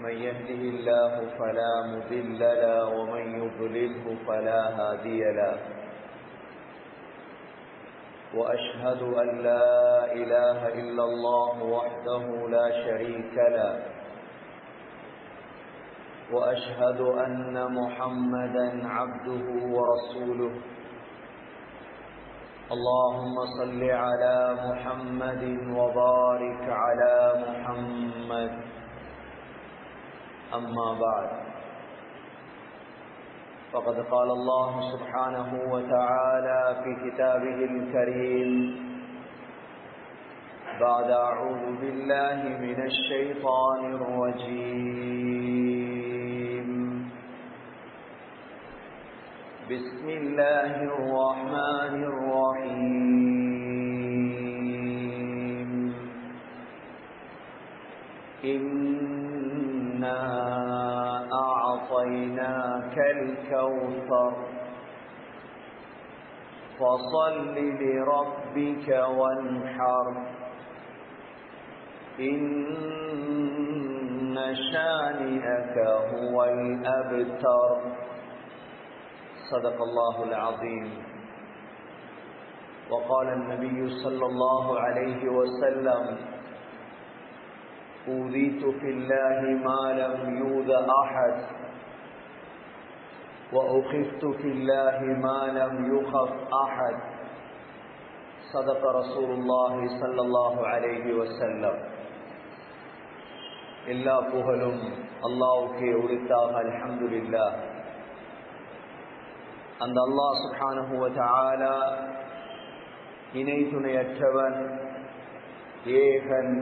من يهده الله فلا مضل له ومن يضلله فلا هادي له. وأشهد أن لا إله إلا الله وحده لا شريك له. وأشهد أن محمدا عبده ورسوله. اللهم صل على محمد وبارك على محمد. أما بعد. فقد قال الله سبحانه وتعالى في كتابه الكريم بعد أعوذ بالله من الشيطان الرجيم. بسم الله الرحمن الرحيم. إنا أعطيناك الكوثر فصل لربك وانحر إن شانئك هو الأبتر صدق الله العظيم. وقال النبي صلى الله عليه وسلم أوذيت في الله ما لم يوذ أحد وأخفت في الله ما لم يخف أحد صدق رسول الله صلى الله عليه وسلم எல்லா புகழும் அல்லாவுக்கே உரித்தாக அல்ஹம்துலில்லா அந்த அல்லாஹ் சுப்ஹானஹு வ தஆலா இணை துணையற்றவன் ஏகன்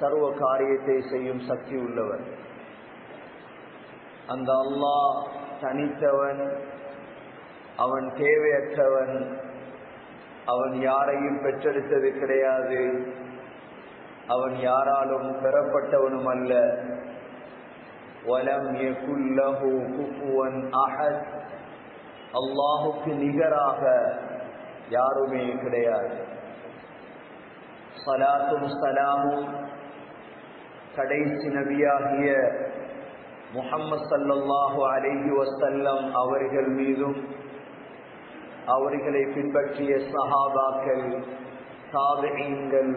சர்வ காரியத்தை செய்யும் சக்தி உள்ளவன் அந்த அல்லாஹ் தனித்தவன் அவன் தேவையற்றவன் அவன் யாரையும் பெற்றெடுத்தது கிடையாது. அவன் யாராலும் பெறப்பட்டவனும் அல்ல. வலம் யகுல்லஹு குஃபுவன் அஹத். அல்லாஹுக்கு நிகராக யாருமே கிடையாது. சலாத்தும் சலாமும் கடைசி நபியாகிய முகம்மது சல்லாஹு அலஹி வசல்லம் அவர்கள் மீதும் அவர்களை பின்பற்றிய சஹாபாக்கள் தாபியங்கள்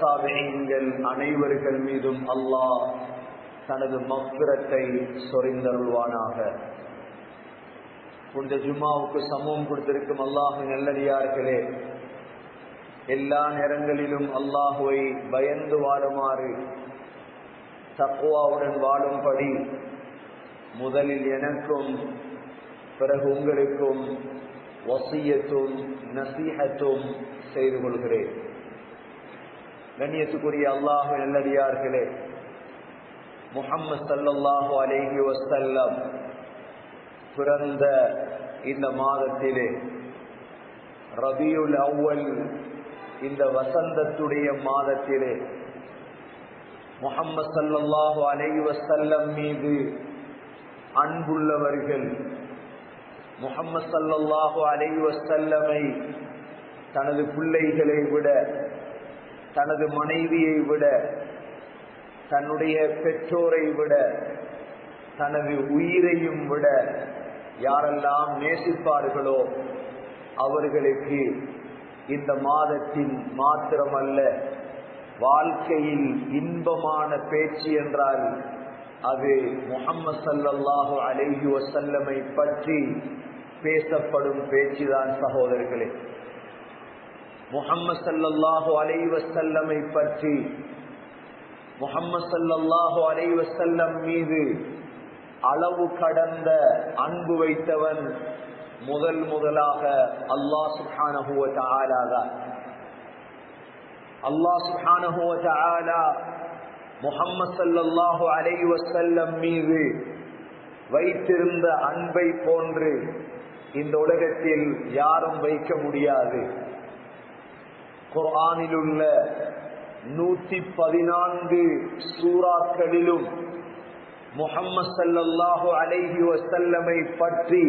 தாபியங்கள் அனைவர்கள் மீதும் அல்லாஹ் தனது மக்கிரத்தை சொரிந்தருள்வானாக. இந்த ஜும்மாவுக்கு சமூகம் கொடுத்திருக்கும் அல்லாஹு நல்லடியார்களே எல்லா நேரங்களிலும் அல்லாஹுவை பயந்து வாழுமாறு தக்குவாவுடன் வாழும்படி முதலில் எனக்கும் பிறகு உங்களுக்கும் வசியத்தும் நசீகத்தும் செய்து கொள்கிறேன். கண்ணியத்துக்குரிய அல்லாஹு நல்லடியார்களே முகம்மது சல்லாஹு அலேஹி வசல்லம் பிறந்த இந்த மாதத்திலே ரபியுல் அவ்வல் இந்த வசந்தத்துடைய மாதத்திலே முகம்மது சல்லாஹூ அலை வசல்லம் மீது அன்புள்ளவர்கள் முகம்மது சல்லாஹூ அலை வசல்லமை தனது பிள்ளைகளை விட தனது மனைவியை விட தன்னுடைய பெற்றோரை விட தனது உயிரையும் விட யாரெல்லாம் நேசிப்பார்களோ அவர்களுக்கு இந்த மாதத்தில் மாத்திரமல்ல வாழ்க்கையில் இன்பமான பேச்சு என்றால் அது முகம்மது சல்லாஹு அலேஹி வசல்லமை பற்றி பேசப்படும் பேச்சுதான் சகோதரர்களே. முகம்மது சல்லாஹு அலை வசல்லமை பற்றி முகம்மது சல்லாஹு அலை வசல்லம் மீது அளவு கடந்த அன்பு வைத்தவன் முதல் முதலாக அல்லா சுஹானஹுவ தான். அல்லாஹ் சுஹானஹுவ முகம்மது சல்லாஹு அலை வசல்லம் மீது வைத்திருந்த அன்பை போன்று இந்த உலகத்தில் யாரும் வைக்க முடியாது. குர்ஆனில் உள்ள நூத்தி பதினான்கு சூறாக்களிலும் முகம்மது சல்லல்லாஹு அலைஹி வசல்லமை பற்றி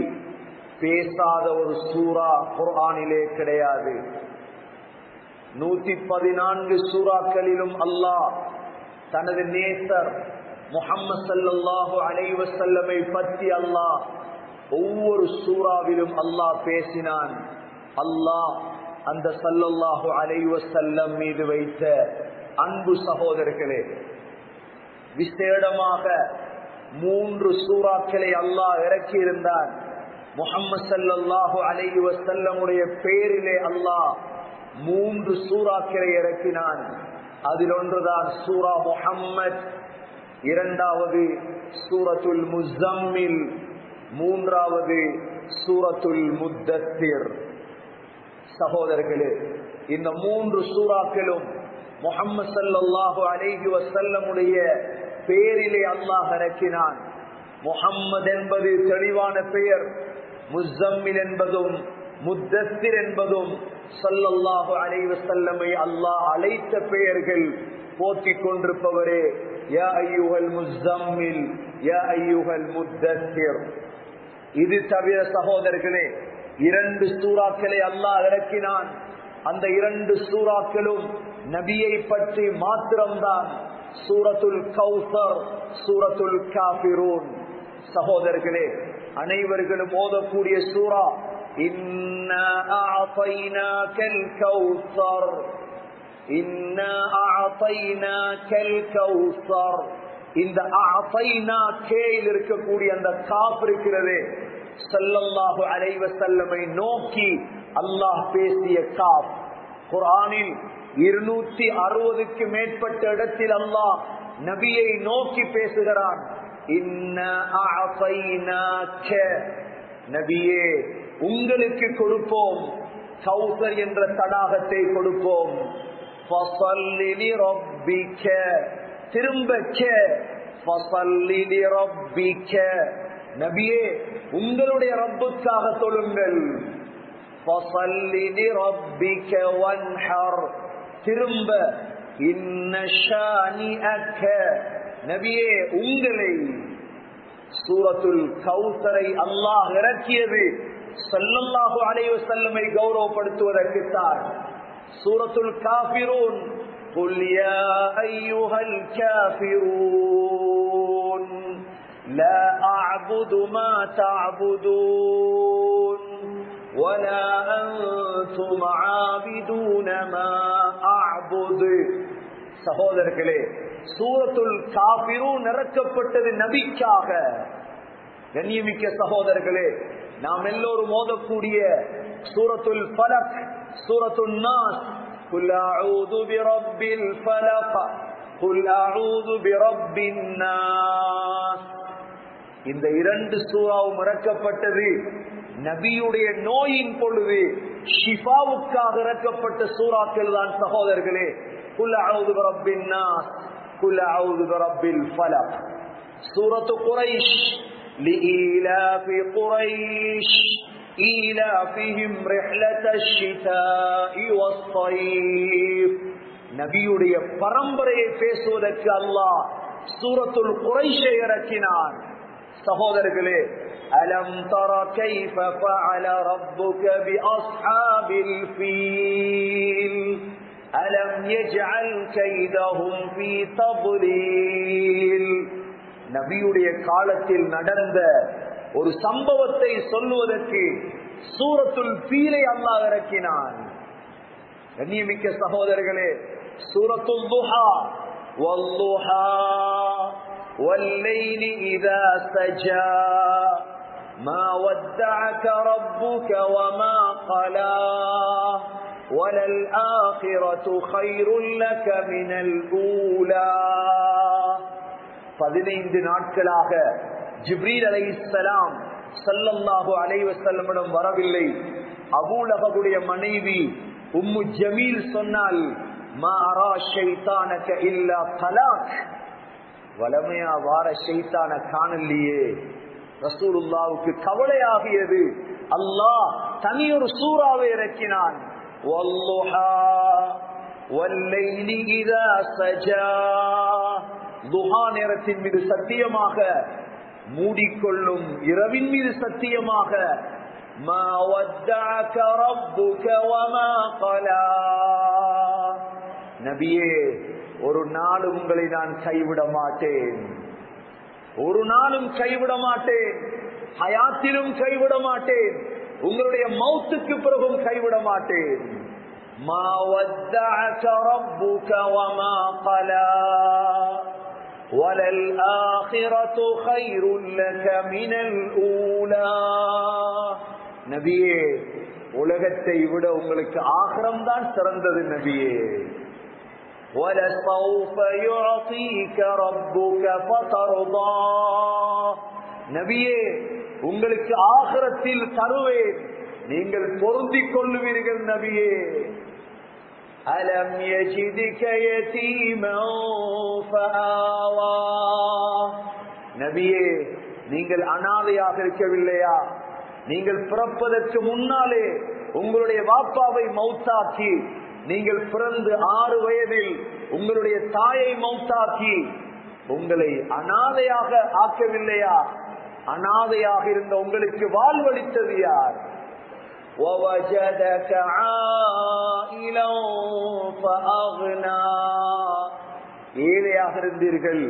பேசாத ஒரு சூறா குர்ஹானிலே கிடையாது. நூத்தி பதினான்கு சூறாக்களிலும் அல்லாஹ் தனது நேசர் முகம்மது சல்லாஹு அலைவசல்லமை பற்றி அல்லாஹ் ஒவ்வொரு சூறாவிலும் அல்லாஹ் பேசினான். அல்லாஹ் அந்த சல்லல்லாஹு அலைவசல்லம் மீது வைத்த அன்பு சகோதரர்களே விசேடமாக மூன்று சூறாக்களை அல்லாஹ் இறக்கியிருந்தான். முகம்மது சல்லல்லாஹு அலைஹி வசல்லமுடைய பேரிலே அல்லாஹ் மூன்று சூறாக்களை இறக்கினான். அதில் ஒன்றுதான் சூரா முஹம்மத் இரண்டாவது சூரத்துல் முசம்மில் மூன்றாவது சூரத்துல் முத்தத்திர். சகோதரர்களே இந்த மூன்று சூறாக்களும் முகம்மது சல்லாஹு அலைஹி வசல்லமுடைய பேரிலே அல்லாஹ் இறக்கினான். முகம்மது என்பது தெளிவான பெயர். முசம்மில் என்பதும் முத்தத்திர் என்பதும் சல்லல்லாஹு அலைவு சல்லமை அல்லாஹ் அழைத்த பெயர்கள் போற்றிக் கொண்டிருப்பவரே. யா ஐயுகல் முசம்மில் யா ஐயுகல் முத்தத்திர் இது தவிர சகோதரர்களே இரண்டு சூறாக்களை அல்லாஹ் இறக்கினான் அந்த இரண்டு சூறாக்களும் நபியை பற்றி மாத்திரம்தான். சூரத்துல் கௌசர் சூரத்துல் காபிரூன் சகோதரர்களே அனைவர்களும் மோதக்கூடிய சூறா இந்த இருக்கக்கூடிய அந்த காப் இருக்கிறது சல்லல்லாஹு அலைவ செல்லமை நோக்கி அல்லாஹ் பேசிய காப். குரானில் இருநூத்தி அறுபதுக்கு மேற்பட்ட இடத்தில் அல்லாஹ் நபியை நோக்கி பேசுகிறான். நபியே உங்களுக்கு கொடுப்போம். சௌசர் என்ற தடாகத்தை கொடுப்போம். திரும்ப நபியே உங்களுடைய ரப்புக்காக தொழுங்கள். திரும்ப நபியே உங்களை சூரத்துல் கௌசரை அல்லாஹ் இறக்கியது சல்லல்லாஹு அலைஹி வஸல்லமை கௌரவப்படுத்துவதற்குத்தான் சூரத்துல் காஃபிரூன் قل يا أيها الكافرون لا أعبد ما تعبدون ولا أنتم عابدون ما أعبد சகோதரர்களே சூரத்துல் காபிரும் நிறக்கப்பட்டது நபிக்காக கண்ணியமிக்க சகோதரர்களே நாம் எல்லோரும் மோதக்கூடிய சூரத்துல் பலக் சூரத்துல் நாஸ் قل أعوذ برب الفلق قل أعوذ برب الناس இந்த இரண்டு சூறாவும் இறக்கப்பட்டது நபியுடைய நோயின் பொழுது ஷிஃபாவுக்காக இறக்கப்பட்ட சூறாக்கள் தான் சகோதரர்களே குல் அவுது ரப்பின் நாஸ் குல் அவுது ரப்பில் ஃபலக் சூரத்து குரைஷ் لإيلاف قريش إيلافهم رحلة الشتاء والصيف நபியுடைய பரம்பரையை பேசுவதற்கு அல்லாஹ் சூரத்துல் குறைஷை இறக்கினான் சகோதரர்களே அலம் தர கைஃப ஃபஅல ரப்புக பிஅஸ்ஹாபில் ஃபீல் அலம் நபியுடைய காலத்தில் நடந்த ஒரு சம்பவத்தை சொல்லுவதற்கு சூரத்துல் பீரை அல்லா இறக்கினான். கண்ணியமிக்க சகோதரர்களே சூரத்துல் துஹா والضحى والليل إذا سجى ما ودعك ربك وما قلاه وللآخرة خير لك من الأولى பதினைந்து நாட்களாக ஜிப்ரீல் அலை இஸ்லாம் சல்லல்லாஹு அலைவசல்லமிடம் வரவில்லை அபூலகவுடைய மனைவி உம்மு ஜமீல் சொன்னால் வளமையா வார ஷைத்தான காணலையே ரசூலுல்லாவுக்கு கவலையாகியது அல்லாஹ் தனியொரு சூறாவை இறக்கினான் வல்லுஹா வல்லைலி இதா சஜா துஹா நேரத்தின் மீது சத்தியமாக மூடிக்கொள்ளும் இரவின் மீது சத்தியமாக ما ودعك ربك وما قلى நபியே ஒரு நாள் உங்களை நான் கைவிட மாட்டேன் ஒரு நாளும் கைவிட மாட்டேன் ஹயாத்திலும் கைவிட மாட்டேன் உங்களுடைய மௌத்துக்கு பிறகும் கைவிட மாட்டேன் ما ودعك ربك وما قلى وللآخرة خير لك من الأولى நபியே உலகத்தை விட உங்களுக்கு ஆகரம் தான் சிறந்தது நபியே وَلَسَوْفَ يُعْطِيكَ رَبُّكَ فَتَرْضَى நபியே உங்களுக்கு ஆகரத்தில் தருவேன். நீங்கள் பொருந்திக் கொள்ளுவீர்கள் நபியே. அலம் நபியே நீங்கள் அனாதையாக இருக்கவில்லையா? நீங்கள் பிறப்பதற்கு முன்னாலே உங்களுடைய வாப்பாவை மௌத்தாக்கி நீங்கள் பிறந்து ஆறு வயதில் உங்களுடைய தாயை மௌத்தாக்கி உங்களை அனாதையாக ஆக்கவில்லையா? அனாதையாக இருந்த உங்களுக்கு வாழ்வளித்தது யார் وَوَجَدَكَ عَائِلًا فَأَغْنَى ஏழையாக இருந்தீர்கள்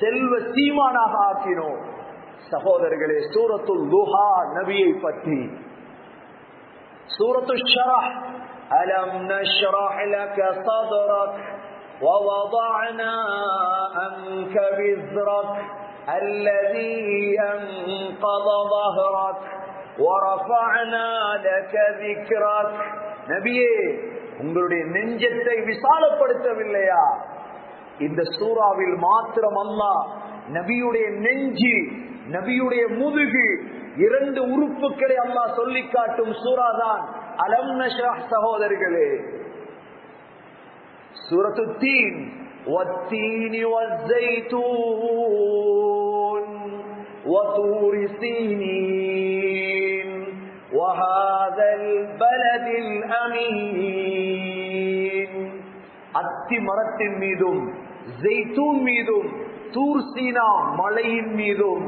செல்வ சீமானாக ஆக்கினோம் சகோதரர்களே சூரத்துல் துஹா நபியை பற்றி சூரத்து ஷரஹ் அலம் நஷ்ரஹ் லக صدرك ووضعنا عنك وزرك الذي أنقض ظهرك ورفعنا لك ذكرك நபியே உங்களுடைய நெஞ்சத்தை விசாலப்படுத்தவில்லையா இந்த சூறாவில் மாத்திரம் அல்லா நபியுடைய நெஞ்சு நபியுடைய முதுகு இரண்டு உறுப்புகளை அல்லாஹ் சொல்லி காட்டும் சூறாதான் அலம் நஷ்ரஹ் சகோதரர்களே சூரத்து தீன் والتين والزيتون وطور سينين وهذا البلد الأمين அத்தி மரத்தின் மீதும் ஜெய்தூன் மீதும் தூர் சீனா மலையின் மீதும்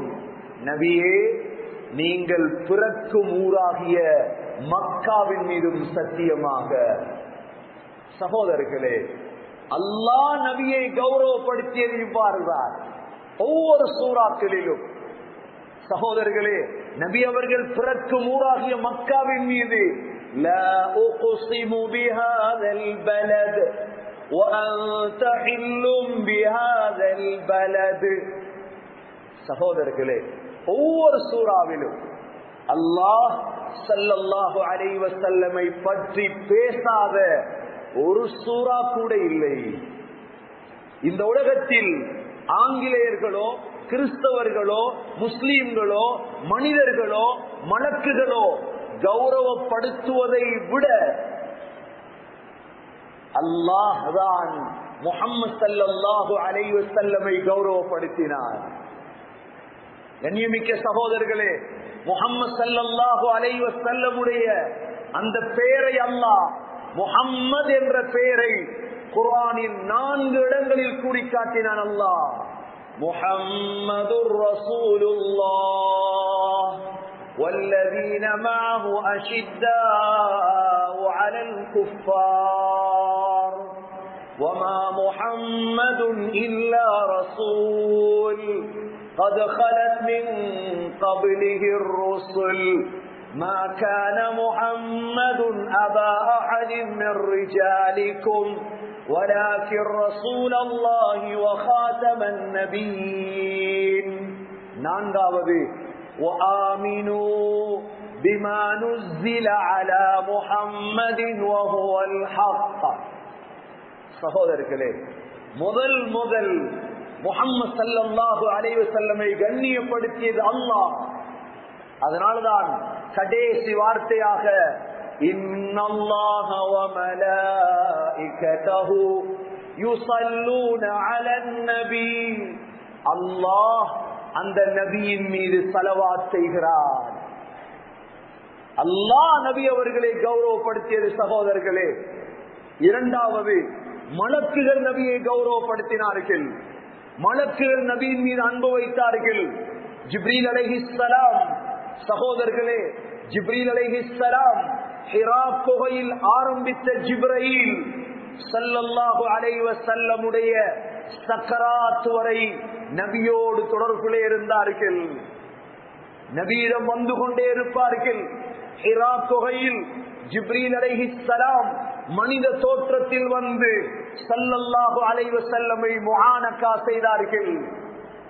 நபியே நீங்கள் பிறக்கும் ஊராகிய மக்காவின் மீதும் சத்தியமாக சகோதரர்களே அல்லா நபியை கௌரவப்படுத்தியது இவ்வாறுதான். ஒவ்வொரு சூறாக்களிலும் சகோதரர்களே நபி அவர்கள் பிறக்கு ஊராகிய மக்காவின் மீது சகோதரர்களே ஒவ்வொரு சூறாவிலும் அல்லாஹ் சல்லாஹு அலைவசல்லமை பற்றி பேசாத ஒரு சூறா கூட இல்லை. இந்த உலகத்தில் ஆங்கிலேயர்களோ கிறிஸ்தவர்களோ முஸ்லீம்களோ மனிதர்களோ மலக்குகளோ கௌரவப்படுத்துவதை விட அல்லாஹ் தான் முகம்மது சல்லாஹு அலைவு செல்லமை கௌரவப்படுத்தினார். கண்ணியமிக்க சகோதரர்களே முகம்மது சல்லாஹு அலைவ செல்லமுடைய அந்த பெயரை அல்லாஹ் முகம்மது என்ற பெயரை குர்ஆனில் நான்கு இடங்களில் கூடி காட்டினான் அல்லாஹ் முஹம்மது ரசூலுல்லாஹ் والذين معه أشداء على الكفار وما محمد إلا رسول قد خلت من قبله الرسل ما كان محمد أبا أحد من رجالكم ولكن رسول الله وخاتم النبيين نانغاوذي وآمنوا بما نزل على محمد وهو الحق சகோதரர்களே முதல் முதல் முகம்மது சல்லல்லாஹு அலைவு செல்லமை கண்ணியப்படுத்தியது அல்லாஹ் அதனால்தான் கடைசி வார்த்தையாக அல்லாஹ் அந்த நபியின் மீது செலவாத் செய்கிறார். அல்லாஹ் நபி அவர்களை கௌரவப்படுத்தியது சகோதரர்களே இரண்டாவது மலக்குகள் நபியை கௌரவப்படுத்தினார்கள். மலக்குகள் நபியின் மீது அன்பு வைத்தார்கள். ஜிப்ரீல் அலஹிஸ்லாம் சகோதரர்களே ஜிப்ரீல் அலைஹிஸ்லாம் ஹிரா குகையில் ஆரம்பித்த ஜிப்ரீல் சல்லல்லாஹு அலைவ செல்லமுடைய சக்கராத் வரை நபியோடு தொடர்பிலே இருந்தார்கள். நபீரம் வந்து கொண்டே இருப்பார்கள். ஹிரா குகையில் ஜிப்ரீல் அலைஹிஸ்லாம் மனித தோற்றத்தில் வந்து சல்லல்லாஹு அலைவ செல்லமை முகானக்கா செய்தார்கள்.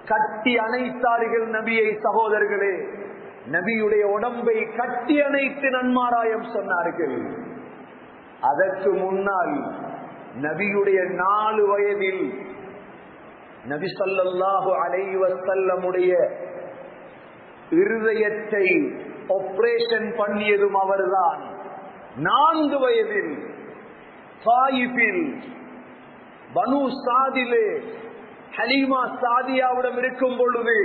கட்டி அணைத்தார்கள் நபியை சகோதரர்களே. நபியுடைய உடம்பை கட்டி அணைத்து நன்மாராயம் சொன்னார்கள். அதற்கு முன்னால் நபியுடைய நாலு வயதில் நபி சொல்லாஹு அலைவசல்லமுடைய இருதயத்தை ஆபரேஷன் பண்ணியதும் அவர்தான். நான்கு வயதில் சாயிபில் பனு சாதிலே ஹலீமா சாதியாவிடம் இருக்கும் பொழுது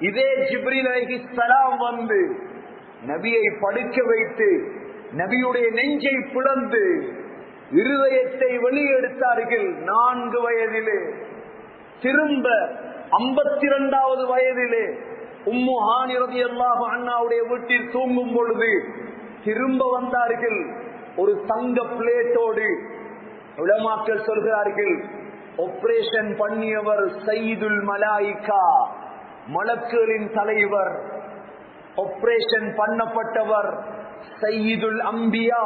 இதே ஜிப்ரில் அலைஹி சலாம் வந்து நபியை படுக்க வைத்து நபியுடைய நெஞ்சை பிளந்து இருதயத்தை வெளியெடுத்தார்கள் நான்கு வயதிலே. திரும்ப ஐம்பத்தி இரண்டாவது வயதிலே உம்மு ஹானிரதி அல்லாஹ் அண்ணாவுடைய வீட்டில் தூங்கும் பொழுது திரும்ப வந்தார்கள். ஒரு தங்க பிளேட்டோடு உலமாக்கள் சொல்கிறார்கள் ஆபரேஷன் பண்ணியவர் சயீதுல் மலாயிகா. மலக்குகளின் தலைவர் ஆபரேஷன் பண்ணப்பட்டவர் சையீதுல் அம்பியா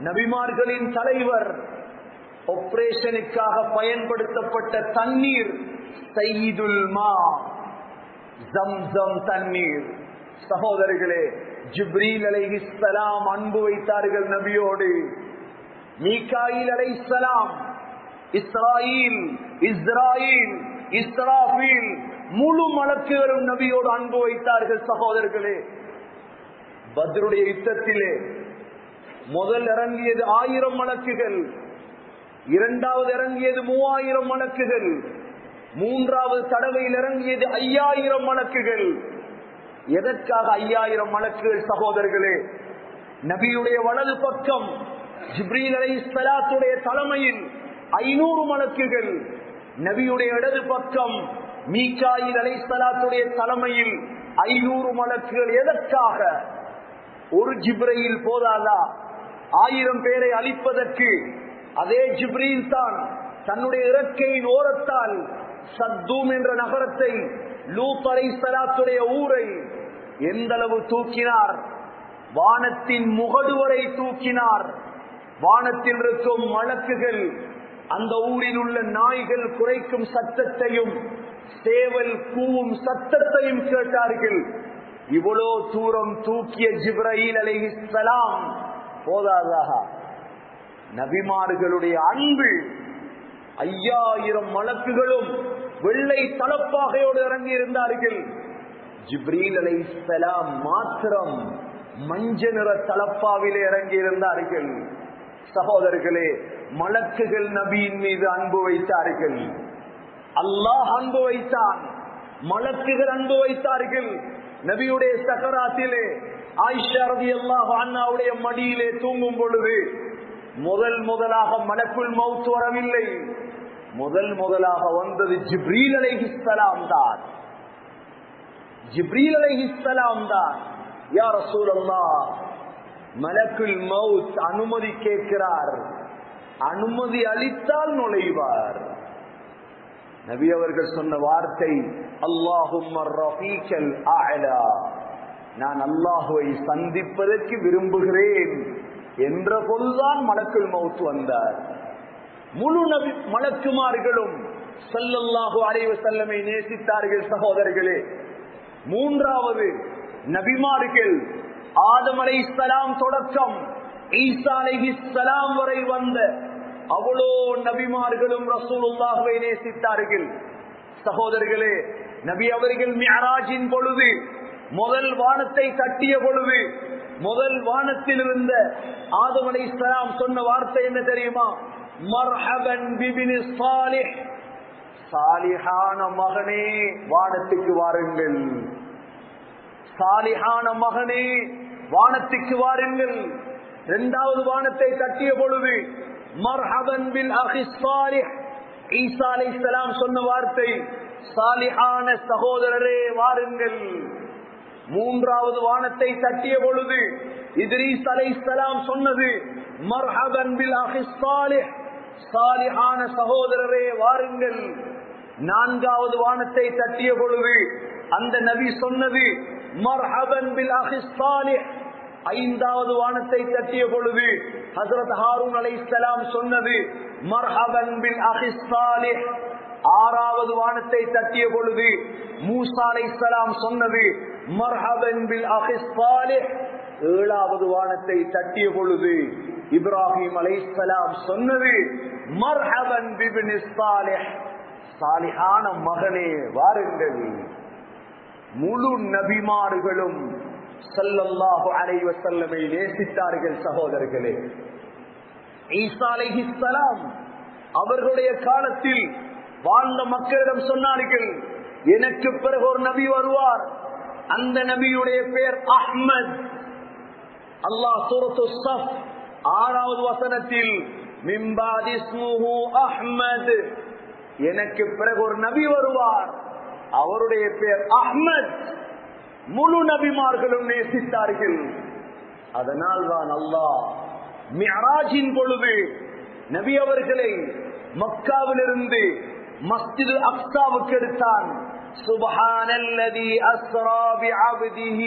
நபிமார்களின் தலைவர் ஆபரேஷனுக்காக பயன்படுத்தப்பட்ட தண்ணீர் சயீதுல் மா ஜம்சம் தண்ணீர். சகோதரர்களே ஜிப்ரீல் அலைஹிஸ்லாம் அன்பு வைத்தார்கள் நபியோடு. மீகாயில் அலைஹிஸ்லாம் இஸ்ராயில் இஸ்ராயில் இஸ்ராஃபில் முழு மலக்குகளும் நபியோடு அன்பு வைத்தார்கள் சகோதரர்களே. பத்ருடைய யுத்தத்திலே முதல் இறங்கியது ஆயிரம் மலக்குகள் இரண்டாவது இறங்கியது மூவாயிரம் மலக்குகள் மூன்றாவது தடவையில் இறங்கியது ஐயாயிரம் மலக்குகள். எதற்காக ஐயாயிரம் மலக்குகள் சகோதரர்களே? நபியுடைய வலது பக்கம் ஜிப்ரீல் அலை தலைமையில் ஐநூறு மலக்குகள் நபியுடைய இடது பக்கம் மீகாயில் அலைசலாத்துடைய தலைமையில் ஐநூறு மலக்குகள் எதற்காக ஒரு ஜிப்ரையில் போதாதா? ஆயிரம் பேரை அழிப்பதற்கு அதே ஜிப்ரீல் தான் தன்னுடைய இறக்கையின் ஓரத்தால் சத்தூம் என்ற நகரத்தை லூத் அலைசலாத்துடைய ஊரை எந்த அளவு தூக்கினார்? வானத்தின் முகடுவரை தூக்கினார். வானத்தில் இருக்கும் மலக்குகள் அந்த ஊரில் உள்ள நாய்கள் குறைக்கும் சத்தத்தையும் சேவல் கூவும் சத்தத்தையும் கேட்டார்கள். இவ்வளோ தூரம் தூக்கிய ஜிப்ரஹீல் அலைஹிஸ்ஸலாம் போதாதாக. நபிமார்களுடைய அன்பு ஐயாயிரம் மலக்குகளும் வெள்ளை தலப்பாகையோடு இறங்கி இருந்தார்கள். ஜிப்ரீல் அலைஹிஸ்ஸலாம் மாத்திரம் மஞ்ச நிற தலப்பாவிலே இறங்கி இருந்தார்கள். சகோதரர்களே மலக்குகள் நபியின் மீது அன்பு வைத்தார்கள். அல்லாஹ் அன்பு வைத்தான் மலக்குகள் அன்பு வைத்தார்கள். நபியுடைய சகராத்திலே ஆயிஷாரதி அல்லாஹ் அண்ணாவுடைய மடியிலே தூங்கும் பொழுது முதல் முதலாக மலக்குள் மவுத்து வரவில்லை. முதல் முதலாக வந்தது ஜிப்ரீல் அலைஹிஸ்லாம் தான். ஜிப்ரீல் அலைஹிஸ்லாம் தான். யார் சூழல்லா மலக்குள் மவுத் அனுமதி கேட்கிறார். அனுமதி அளித்தால் நுழைவார். நபி அவர்கள் சொன்ன வார்த்தை அல்லாஹும் நான் அல்லாஹுவை சந்திப்பதற்கு விரும்புகிறேன் என்ற பொழுதுதான் மலக்குள் மவுத் வந்தார். முழு நபி மலக்குமார்களும் சல்லல்லாஹு அலைவ செல்லமை நேசித்தார்கள் சகோதரர்களே. மூன்றாவது நபிமார்கள் ஆதம் அலை தொடக்கம் ஈசா அலை வரை வந்த அவ்வளோ நபிமார்களும் ரசூலுல்லாஹுவை நேசித்தார்கள். சகோதரர்களே நபி அவர்கள் மியராஜின் பொழுது முதல் வானத்தை தட்டிய பொழுது முதல் வானத்தில் இருந்த ஆதமலை இஸ்லாம் சொன்ன வார்த்தை என்ன தெரியுமா? மர்ஹபன் பிபினி சாலிஹ். சாலிஹான மகனே வானத்துக்கு வாருங்கள். சாலிஹான மகனே வானத்துக்கு வாருங்கள். இரண்டாவது வானத்தை தட்டிய பொழுது மர்ஹபன் பில் அஹி சாலிஹ். ஈசா அலைஹிஸ்ஸலாம் சொன்ன வார்த்தை சாலிஹான சகோதரரே வாருங்கள். மூன்றாவது வானத்தை தட்டிய பொழுது இத்ரீஸ் அலைஹிஸ்ஸலாம் சொன்னது மர்ஹபன் பில் அஹி சாலிஹ். சாலிஹான சகோதரரே வாருங்கள். நான்காவது வானத்தை தட்டிய பொழுது அந்த நபி சொன்னது மர்ஹபன் பில் அஹி சாலிஹ். ஐந்தாவது வானத்தை தட்டிய பொழுது ஹசரத் ஹாரூன் அலை இஸ்லாம் சொன்னது மர்ஹபன் பில் அஹி ஆறாவது வானத்தை தட்டிய பொழுது மூசா அலை இஸ்லாம் சொன்னது மர்ஹபன் பில் அஹி ஏழாவது வானத்தை தட்டிய பொழுது இப்ராஹிம் அலை இஸ்லாம் சொன்னது மர்ஹபன் பிபின் சாலிஹ் சாலிஹான மகனே வாருங்கள். முழு நபிமாறுகளும் சல்லல்லாஹு அலைவ செல்லமை நேசித்தார்கள் சகோதரர்களே. ஈசா அவர்களுடைய காலத்தில் வாழ்ந்த மக்களிடம் சொன்னார்கள் எனக்கு பிறகு ஒரு நபி வருவார். அந்த நபியுடைய பெயர் அஹ்மத். அல்லாஹ் சூரத்து ஆறாவது வசனத்தில் மிம்பாதி அஹ்மத். எனக்கு பிறகு ஒரு நபி வருவார். அவருடைய பெயர் அஹ்மத். முழு நபிமார்களும் நேசித்தார்கள் அதனால் தான் அல்லாஹ் மியராஜின் பொழுது நபி அவர்களை மக்காவிலிருந்து மஸ்ஜிது அக்சாவுக்கு எடுத்தான் سبحان الذي أسرى بعبده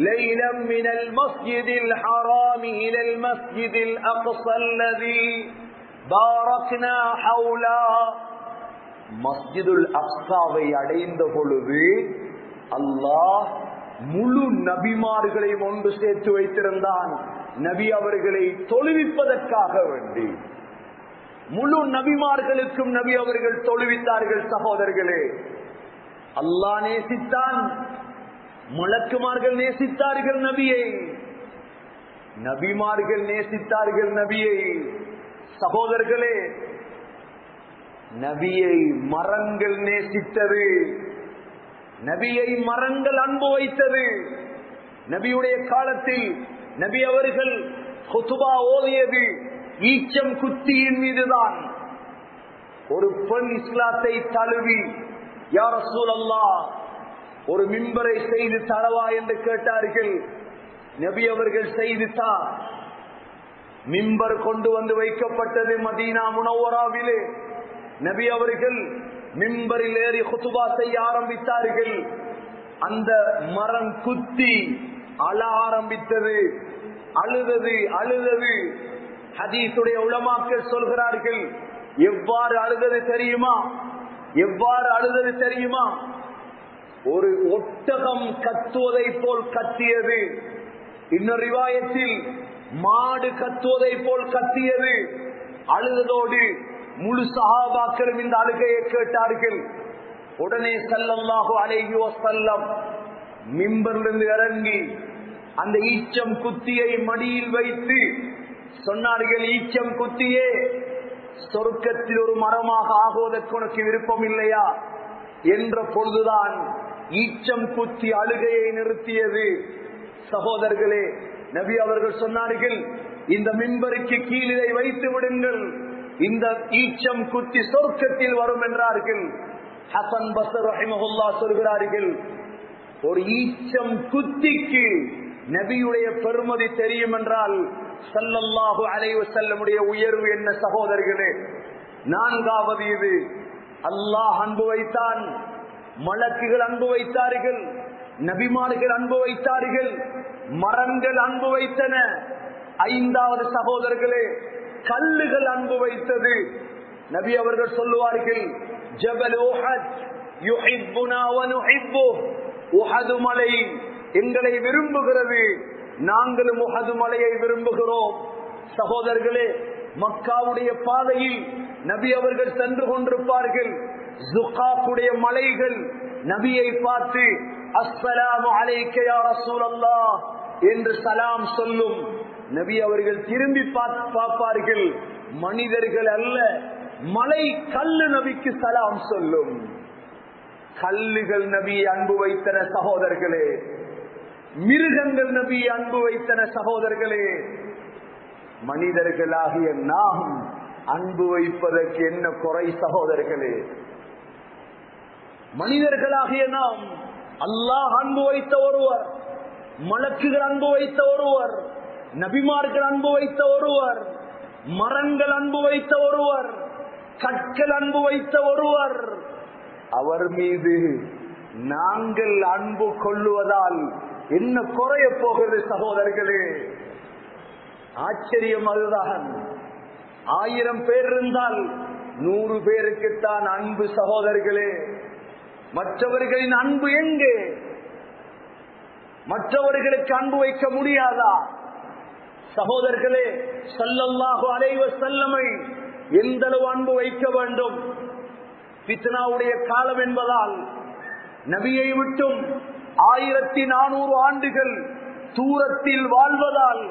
ليلا من المسجد الحرام إلى المسجد الأقصى الذي باركنا حوله மஸ்ஜிதுல் அக்சாவை அடைந்த பொழுது அல்லாஹ் முழு நபிமார்களையும் ஒன்று சேர்த்து வைத்திருந்தான். நபி அவர்களை தொழுவிப்பதற்காக வேண்டி. முழு நபிமார்களுக்கும் நபி அவர்கள் தொழுவித்தார்கள் சகோதரர்களே. அல்லாஹ் நேசித்தான். முழக்குமார்கள் நேசித்தார்கள் நபியை. நபிமார்கள் நேசித்தார்கள் நபியை. சகோதரர்களே நபியை மரங்கள் நேசித்தது. நபியை மரங்கள் அன்பு வைத்தது. நபியுடைய காலத்தில் நபி அவர்கள் குத்துபா ஓதியது. ஈச்சம் குத்தியின் மீதுதான். ஒரு பெண் இஸ்லாத்தை தழுவி யார சூழல்லா ஒரு மிம்பரை செய்து தரவா? என்று கேட்டார்கள். நபி அவர்கள் செய்து தா. மிம்பர் கொண்டு வந்து வைக்கப்பட்டது மதீனா முனவராவிலே. நபி அவர்கள் மிம்பரில் ஏறி குத்துபா செய்ய ஆரம்பித்தார்கள். அந்த மரம் குத்தி அழ ஆரம்பித்தது. அழுதது அழுதது. ஹதீசுடைய உளமாக்கள் சொல்கிறார்கள் எவ்வாறு அழுதது தெரியுமா? எவ்வாறு அழுதது தெரியுமா? ஒரு ஒட்டகம் கத்துவதை போல் கத்தியது. இன்னொரு ரிவாயத்தில் மாடு கத்துவதை போல் கத்தியது. அழுததோடு முழு சகாபாக்களும் இந்த அழுகையை கேட்டார்கள். உடனே செல்லல்லாஹு அழகியோ செல்லம் மிம்பரிலிருந்து இறங்கி அந்த ஈச்சம் குத்தியை மடியில் வைத்து சொன்னார்கள் ஈச்சம் குத்தியே சொருக்கத்தில் ஒரு மரமாக ஆகுவதற்கு உனக்கு விருப்பம் இல்லையா? என்ற பொழுதுதான் ஈச்சம் குத்தி அழுகையை நிறுத்தியது. சகோதரர்களே நபி அவர்கள் சொன்னார்கள் இந்த மின்பருக்கு கீழே வைத்து விடுங்கள். இந்த ஈச்சம் குத்தி சொர்க்கத்தில் வரும் என்றார்கள். ஹசன் பசர் ரஹிமஹுல்லா சொல்கிறார்கள் ஒரு ஈச்சம் குத்திக்கு நபியுடைய பெருமதி தெரியும் என்றால் சல்லல்லாஹு அலைவு செல்லமுடைய உயர்வு என்ன சகோதரர்களே? நான்காவது இது அல்லாஹ் அன்பு வைத்தான் மலக்குகள் அன்பு வைத்தார்கள் நபிமார்கள் அன்பு வைத்தார்கள் மரங்கள் அன்பு வைத்தன. ஐந்தாவது சகோதரர்களே கல்லுகள் அன்பு வைத்தது. நபி அவர்கள் சொல்லுவார்கள் ஜபல் உஹது மலை எங்களை விரும்புகிறது. நாங்களும் உஹது மலையை விரும்புகிறோம். சகோதரர்களே மக்காவுடைய பாதையில் நபி அவர்கள் சென்று கொண்டிருப்பார்கள். ஜுகாக்குடைய மலைகள் நபியை பார்த்து அஸ்ஸலாமு அலைக்கையா யா என்று சலாம் சொல்லும். நபி அவர்கள் திரும்பி பார்ப்பார்கள். மனிதர்கள் அல்ல. மலை கல்லு நபிக்கு சலாம் சொல்லும். கல்லுகள் நபியை அன்பு வைத்தன சகோதரர்களே. மிருகங்கள் நபியை அன்பு வைத்தன சகோதரர்களே. மனிதர்களாகிய நாம் அன்பு வைப்பதற்கு என்ன குறை சகோதரர்களே? மனிதர்களாகிய நாம் அல்லாஹ் அன்பு வைத்த ஒருவர் மலக்குகள் அன்பு வைத்த ஒருவர் நபிமார்கள் அன்பு வைத்த ஒருவர் மரங்கள் அன்பு வைத்த ஒருவர் கற்கள் அன்பு வைத்த ஒருவர். அவர் மீது நாங்கள் அன்பு கொள்ளுவதால் என்ன குறைய போகிறது சகோதரர்களே? ஆச்சரியம் அதுதான். ஆயிரம் பேர் இருந்தால் நூறு பேருக்குத்தான் அன்பு சகோதரர்களே. மற்றவர்களின் அன்பு எங்கே? மற்றவர்களுக்கு அன்பு வைக்க முடியாதா சகோதரர்களே சல்லல்லாஹு அலைவ செல்லமை எந்த அளவு அன்பு வைக்க வேண்டும் பித்னாவுடைய காலம் என்பதால் நபியை விட்டும் ஆயிரத்தி நானூறு ஆண்டுகள் தூரத்தில் வாழ்வதால்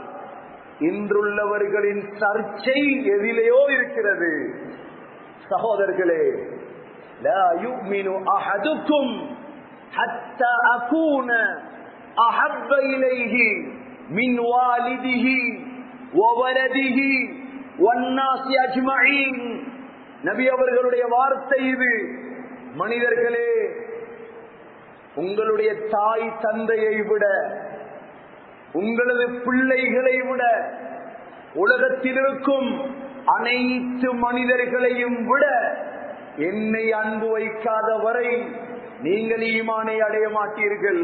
இன்றுள்ளவர்களின் சர்ச்சை எதிலேயோ இருக்கிறது சகோதரர்களே لا يؤمن أحدكم حتى أكون أحب إليه من والده وولده والناس أجمعين நபி அவர்களுடைய வார்த்தை இது மனிதர்களே உங்களுடைய தாய் தந்தையை விட உங்களது பிள்ளைகளை விட உலகத்தில் இருக்கும் அனைத்து மனிதர்களையும் விட என்னை அன்பு வைக்காத வரை நீங்கள் ஈமானை அடைய மாட்டீர்கள்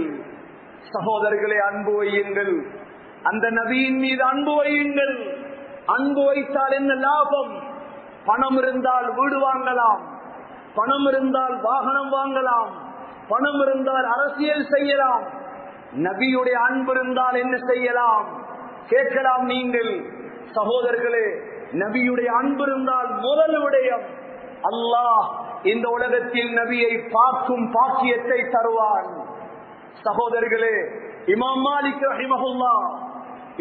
சகோதரர்களை அன்பு வையுங்கள். அந்த நபியின் மீது அன்பு வையுங்கள். அன்பு வைத்தால் என்ன லாபம்? பணம் இருந்தால் வீடு வாங்கலாம். பணம் இருந்தால் வாகனம் வாங்கலாம். பணம் இருந்தால் அரசியல் செய்யலாம். நபியுடைய அன்பு இருந்தால் என்ன செய்யலாம்? கேட்கலாம் நீங்கள். சகோதரர்களே நபியுடைய அன்பு இருந்தால் முதல் விடயம் அல்லாஹ் இந்த உலகத்தில் நபியை பார்க்கும் பாக்கியத்தை தருவான். சகோதரர்களே இமாம் மாலிக் ரஹிமஹுல்லா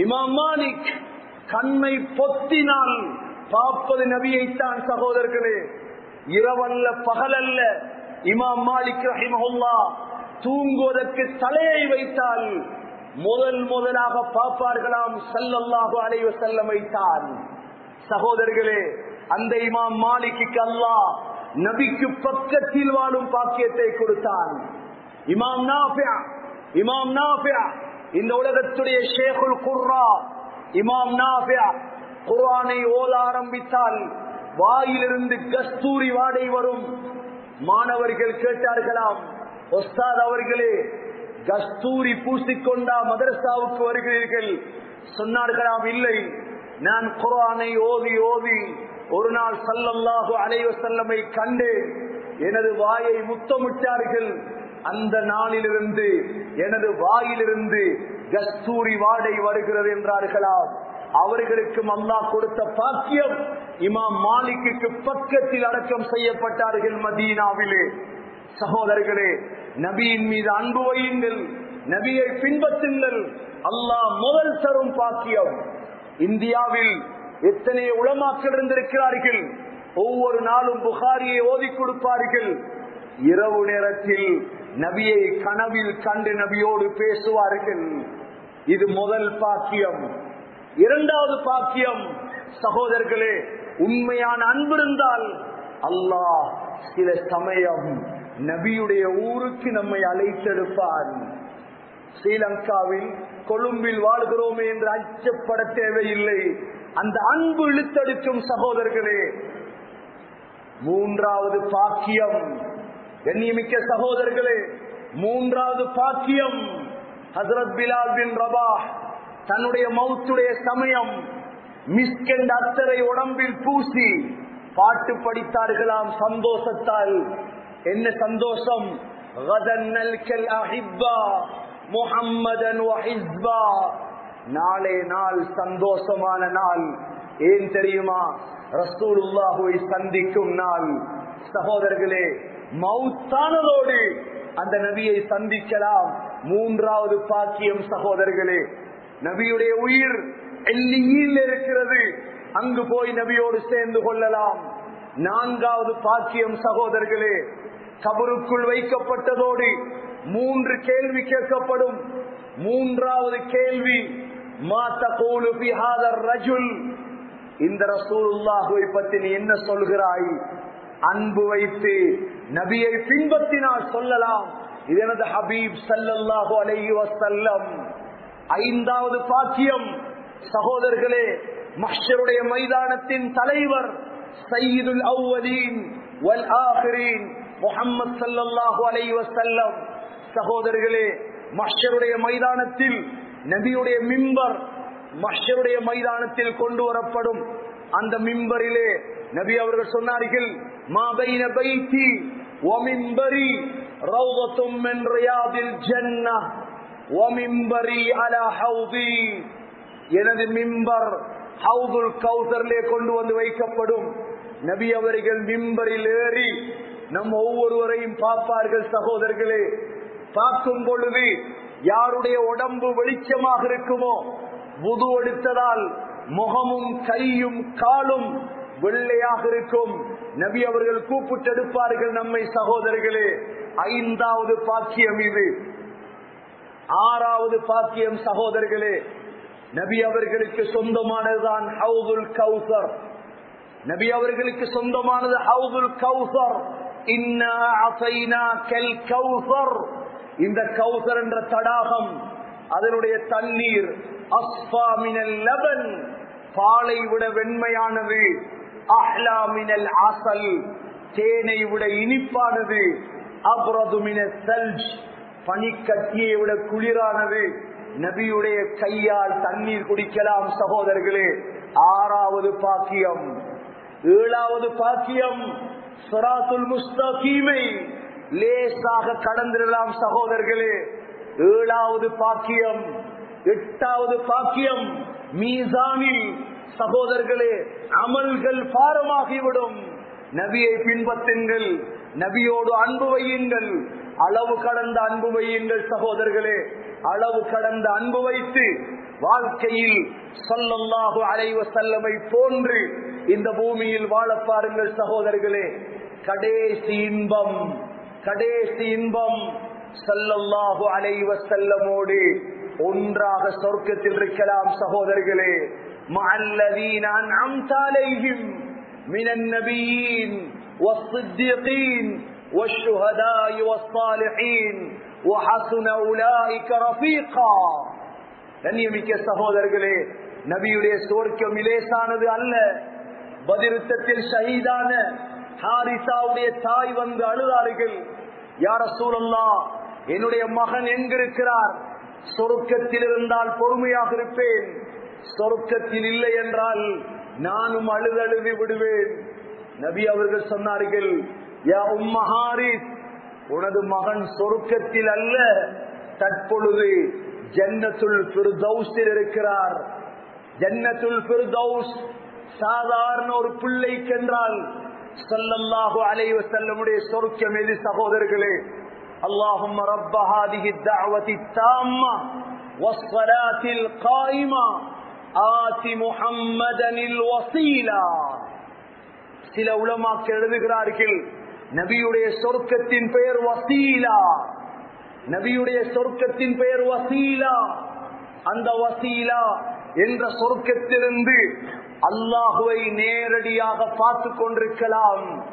இமாம் மாலிக் கண்ணை பொத்தினால் பார்ப்பது நபியைத்தான் சகோதரர்களே இரவல்ல பகலல்ல இமாம் மாலிக் ரஹிமஹுல்லா தூங்குவதற்கு தலையை வைத்தால் முதல் முதலாக பார்ப்பார்களாம் சல்லல்லாஹு அலைவ செல்ல வைத்தான் சகோதரர்களே அந்த இமாம் மாலிக்கு அல்லா நபிக்கு பக்கத்தில் வாழும் பாக்கியத்தை கொடுத்தான். இமாம் நாபியா இமாம் நாபியா இந்த உலகத்துடைய ஷேகுல் குர்ரா இமாம் நாபியா குர்ஆனை ஓத ஆரம்பித்தால் வாயிலிருந்து கஸ்தூரி வாடை வரும். மாணவர்கள் கேட்டார்களாம் ஒஸ்தாத் அவர்களே கஸ்தூரி பூசிக்கொண்டா மதரசாவுக்கு வருகிறீர்கள்? சொன்னார்களாம் இல்லை. நான் குர்ஆனை ஓதி ஓதி ஒரு நாள் சல்லல்லாஹு அலைவ செல்லமை கண்டு எனது வாயை முத்தமிட்டார்கள். அந்த நாளிலிருந்து எனது வாயிலிருந்து கஸ்தூரி வாடை வருகிறது என்றார்களாம். அவர்களுக்கும் அல்லாஹ் கொடுத்த பாக்கியம் இமாம் மாலிக்கு பக்கத்தில் அடக்கம் செய்யப்பட்டார்கள் மதீனாவிலே. சகோதரர்களே நபியின் மீது அன்பு வையுங்கள் நபியை பின்பற்றுங்கள். அல்லாஹ் முதல் தரும் பாக்கியம். இந்தியாவில் எத்தனை உளமாக்கள் இருந்திருக்கிறார்கள். ஒவ்வொரு நாளும் புகாரியை ஓதி கொடுப்பார்கள். இரவு நேரத்தில் நபியை கனவில் கண்டு நபியோடு பேசுவார்கள். இது முதல் பாக்கியம். இரண்டாவது பாக்கியம் சகோதரர்களே உண்மையான அன்பு இருந்தால் அல்லாஹ் சில சமயம் நபியுடைய ஊருக்கு நம்மை அழைத்தெடுப்பான். ஸ்ரீலங்காவில் கொழும்பில் வாழ்கிறோமே என்று அச்சப்பட தேவையில்லை. அந்த அன்பு இழுத்தடிக்கும் சகோதரர்களே மூன்றாவது பாக்கியம் கண்ணியமிக்க சகோதரர்களே மூன்றாவது பாக்கியம் ஹசரத் பிலால் பின் ரபா தன்னுடைய மவுத்துடைய சமயம் மிஸ்கெண்ட் அத்தரை உடம்பில் பூசி பாட்டு படித்தார்களாம் சந்தோஷத்தால். என்ன சந்தோஷம்? நாளே நாள் சந்தோஷமான நாள். ஏன் தெரியுமா? ரசூலுல்லாஹுவை சந்திக்கும் நாள். சகோதரர்களே மௌத்தானதோடு அந்த நபியை சந்திக்கலாம். மூன்றாவது பாக்கியம் சகோதரர்களே நபியுடைய உயிர் எல்லியில் இருக்கிறது. அங்கு போய் நபியோடு சேர்ந்து கொள்ளலாம். நான்காவது பாக்கியம் சகோதரர்களே கபருக்குள் வைக்கப்பட்டதோடு மூன்று கேள்வி கேட்கப்படும். மூன்றாவது கேள்வி மாத்த கோலு பிஹாதர் ரஜுல்? இந்த ரசூலுல்லாஹுவை பத்தி நீ என்ன சொல்கிறாய்? அன்பு வைத்து நபியை பின்பற்றினால் சொல்லலாம். இது எனது ஹபீப் சல்லல்லாஹு அலைஹி வஸல்லம். ஐந்தாவது பாக்கியம் சகோதரர்களே மஹ்ஷருடைய மைதானத்தின் தலைவர் சையீதுல் அவ்வலீன் வல் ஆஹிரீன் முஹம்மது ஸல்லல்லாஹு அலைஹி வஸல்லம். சகோதரர்களே மஷருடைய மைதானத்தில் நபியுடைய மிம்பர் மஷருடைய மைதானத்தில் கொண்டு வரப்படும். அந்த மிம்பரிலே நபி அவர்கள் சொன்னார்கள் மா பைன பைத்தி வ மிம்பரி ரௌதத்தும் மின் ரியாதில் ஜன்னஹ் வ மிம்பரி எனது மிம்பர் ஹவுதுல் கௌசர்லே கொண்டு வந்து வைக்கப்படும். நபி அவர்கள் மிம்பரில் ஏறி நம் ஒவ்வொருவரையும் பார்ப்பார்கள் சகோதரர்களே. பார்க்கும் பொழுது யாருடைய உடம்பு வெளிச்சமாக இருக்குமோ? புது எடுத்ததால் முகமும் கையும் காலும் வெள்ளையாக இருக்கும். நபி அவர்கள் கூப்பிட்டெடுப்பார்கள் நம்மை சகோதரர்களே. ஐந்தாவது பாக்கியம் இது. ஆறாவது பாக்கியம் சகோதரர்களே நபி அவர்களுக்கு சொந்தமானதுதான் ஹவுதுல் கௌசர். நபி அவர்களுக்கு சொந்தமானது ஹவுதுல் கௌசர். கௌசர். இந்த கௌசர் என்ற தடாகம் அதனுடைய தண்ணீர் அஸ்பாமினல் லபன். பாலை விட வெண்மையானது. அஹ்லாமினல் ஆசல் தேனை விட இனிப்பானது. அப்ரதுமின செல்ஜ். பனிக்கட்டியை விட குளிரானது. நபியுடைய கையால் தண்ணீர் குடிக்கலாம் சகோதரர்களே. ஆறாவது பாக்கியம். ஏழாவது பாக்கியம். சராத்துல் முஸ்தகீமை. லேசாக கடந்திடலாம் சகோதரர்களே. ஏழாவது பாக்கியம். எட்டாவது பாக்கியம். மீசானில் சகோதரர்களே அமல்கள் பாரமாகிவிடும். நபியை பின்பற்றுங்கள் நபியோடு அன்பு வையுங்கள். அளவு கடந்த அன்பு வையுங்கள் சகோதரர்களே. அளவு கடந்த அன்பு வைத்து வாழ்க்கையில் சொல்லல்லாஹு அலைவ செல்லமை போன்று இந்த பூமியில் வாழ பாருங்கள் சகோதரர்களே. கடைசி இன்பம் கடைசி இன்பம் சல்லல்லாஹு அலைவ செல்லமோடு ஒன்றாக சொர்க்கத்தில் இருக்கலாம் சகோதரர்களே. மல்லதீன் அம்சாலையும் من النبيين والصديقين والشهداء والصالحين وحسن أولئك رفيقا கண்ணியமிக்க சகோதரர்களே நபியுடைய சுவர்க்கம் இலேசானது அல்ல பதிருத்தத்தில் ஷஹீதான ஹாரிசாவுடைய தாய் வந்து அழுதார்கள் யார சூழல்லா என்னுடைய மகன் எங்கிருக்கிறார் சொருக்கத்தில் இருந்தால் பொறுமையாக இருப்பேன் சொருக்கத்தில் இல்லை என்றால் நானும் அழுதழுதி விடுவேன் நபி அவர்கள் சொன்னார்கள் யா உம்மஹாரிஸ் உனது மகன் சொருக்கத்தில் அல்ல தற்பொழுது ஜன்னத்துல் பிர்தௌஸில் இருக்கிறார் ஜன்னத்துல் பிர்தௌஸ் சாதாரண ஒரு பிள்ளைக்கென்றால் ஸல்லல்லாஹு அலைஹி வஸல்லமுடைய சொர்க்கம் எது சகோதரர்களே اللهم رب هذه الدعوة التامة والصلاة القائمة ஆதி முகம்மதனில் வசீலா. சில உளமாக்க எழுதுகிறார்கள் நபியுடைய சொர்க்கத்தின் பெயர் வசீலா. நபியுடைய சொர்க்கத்தின் பெயர் வசீலா. அந்த வசீலா என்ற சொர்க்கத்திலிருந்து அல்லாஹுவை நேரடியாக பார்த்து கொண்டிருக்கலாம்.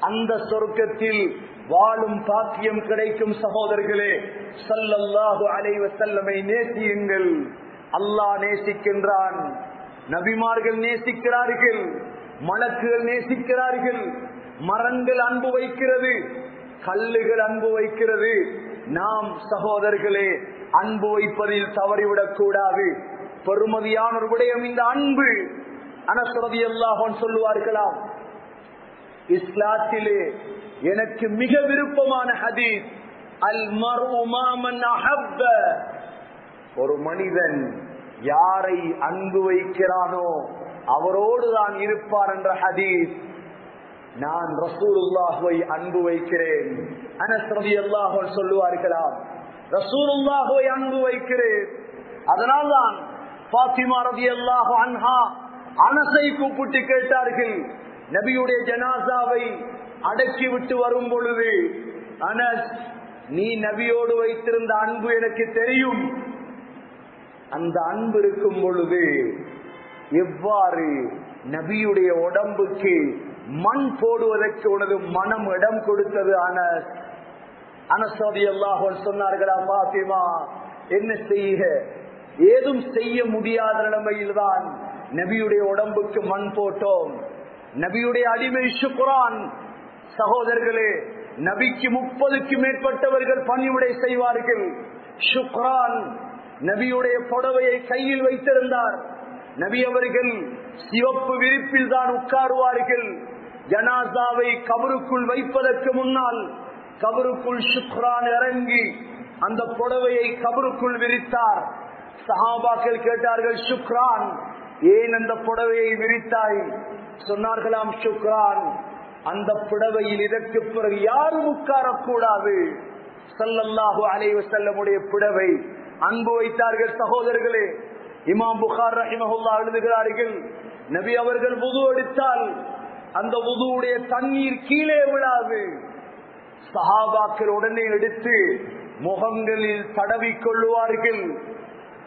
அந்த சொர்க்கத்தில் வாழும் பாக்கியம் கிடைக்கும் சகோதரர்களே சல்லல்லாஹு அலைவ செல்லமை நேசியுங்கள். அல்லாஹ் நேசிக்கின்றான். நபிமார்கள் நேசிக்கிறார்கள். மலக்குகள் நேசிக்கிறார்கள். மரங்கள் அன்பு வைக்கிறது. கல்லுகள் அன்பு வைக்கிறது. நாம் சகோதரர்களே அன்பு வைப்பதில் தவறிவிடக் கூடாது. பெருமதியான ஒரு விடயம் இந்த அன்பு. அனசுரதி அல்லாஹன் சொல்லுவார்களாம் இஸ்லாத்திலே எனக்கு மிக விருப்பமான ஹதீஸ் அல் மருமாமன் அஹப்ப. ஒரு மனிதன் யாரை அன்பு வைக்கிறானோ அவரோடு தான் இருப்பார் என்ற ஹதீஸ். நான் ரசூலுல்லாஹுவை அன்பு வைக்கிறேன். அனஸ்ரதி அல்லாஹன் சொல்லுவார்களாம் ரசூலுல்லாஹுவை அன்பு வைக்கிறேன். அதனால் தான் பாத்திமா ரவி அல்லாஹோ அன்ஹா அனசை கூப்பிட்டு கேட்டார்கள் நபியுடைய ஜனாசாவை அடக்கி விட்டு வரும் பொழுது அனஸ் நீ நபியோடு வைத்திருந்த அன்பு எனக்கு தெரியும். அந்த அன்பு இருக்கும் பொழுது எவ்வாறு நபியுடைய உடம்புக்கு மண் போடுவதற்கு உனது மனம் இடம் கொடுத்தது? அனஸ். அனசாதி அல்லாஹ் சொன்னார்களா பாத்திமா என்ன செய்ய ஏதும் செய்ய முடியாத நிலைமையில்தான் நபியுடைய உடம்புக்கு மண் போட்டோம். நபியுடைய அடிமை சுக்ரான் சகோதரர்களே நபிக்கு முப்பதுக்கு மேற்பட்டவர்கள் பணியுடை செய்வார்கள். சுக்ரான் நபியுடைய புடவையை கையில் வைத்திருந்தார். நபி அவர்கள் சிவப்பு விரிப்பில் தான் உட்காருவார்கள். ஜனாசாவை கபருக்குள் வைப்பதற்கு முன்னால் கபருக்குள் சுக்ரான் இறங்கி அந்த புடவையை கபருக்குள் விரித்தார். சஹாபாக்கள் கேட்டார்கள் சுக்ரான் ஏன் அந்த புடவையை விரித்தாய்? சொன்னார்களாம் சுக்ரான் அந்த புடவையில் இதற்கு பிறகு யாரும் உட்காரக்கூடாது. சல்லல்லாஹு அலைவசல்லமுடைய புடவை அன்பு வைத்தார்கள் சகோதரர்களே. இமாம் புகார் ரஹிமஹுல்லா எழுதுகிறார்கள் நபி அவர்கள் புது எடுத்தால் அந்த புதுவுடைய தண்ணீர் கீழே விழாது. சஹாபாக்கள் உடனே எடுத்து முகங்களில் தடவி கொள்ளுவார்கள்.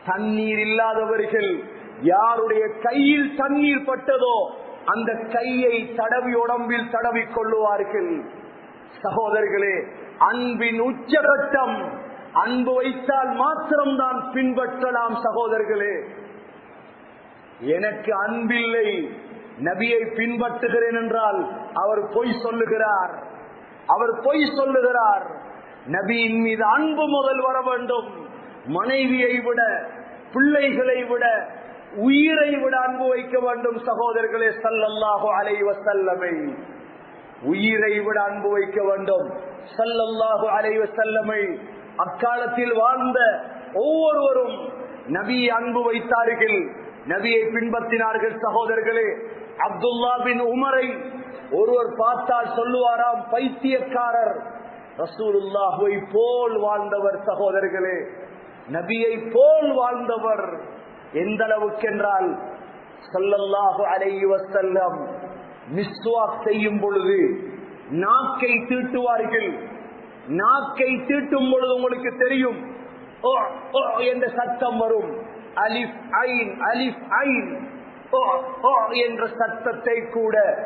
தண்ணீர் இல்லாதவர்கள் யாருடைய கையில் தண்ணீர் பட்டதோ அந்த கையை தடவி உடம்பில் தடவி கொள்ளுவார்கள். சகோதரர்களே அன்பின் உச்சகட்டம் அன்பு வைத்தால் மாத்திரம்தான் பின்பற்றலாம் சகோதரர்களே. எனக்கு அன்பில்லை. நபியை பின்பற்றுகிறேன் என்றால் அவர் பொய் சொல்லுகிறார். அவர் பொய் சொல்லுகிறார். நபியின் மீது அன்பு முதல் வர வேண்டும். மனைவியை விட பிள்ளைகளை விட உயிரை விட அன்பு வைக்க வேண்டும் சகோதரர்களே சல்லல்லாஹு அலைவ செல்லமை உயிரை விட அன்பு வைக்க வேண்டும் சல்லல்லாஹு அலைவ செல்லமை அக்காலத்தில் வாழ்ந்த ஒவ்வொருவரும் நபியை அன்பு வைத்தார்கள். நபியை பின்பற்றினார்கள் சகோதரர்களே. அப்துல்லா பின் உமரை ஒருவர் பார்த்தால் சொல்லுவாராம் பைத்தியக்காரர். ரசூலுல்லாஹுவை போல் வாழ்ந்தவர் சகோதரர்களே. நபியை போல் வாழ்ந்தவர் எந்த அளவுக்கு என்றால் சல்லல்லாஹு அலைஹி வஸல்லம் மிஸ்வாக் செய்யும் பொழுது நாக்கை தீட்டுவார்கள். நாக்கை தீட்டும் பொழுது உங்களுக்கு தெரியும். ஓ, ஓ என்ற சத்தம் வரும். அலிஃப் ஐன் அலிஃப் ஐன். ஓ, ஓ என்ற சத்தத்தை கூட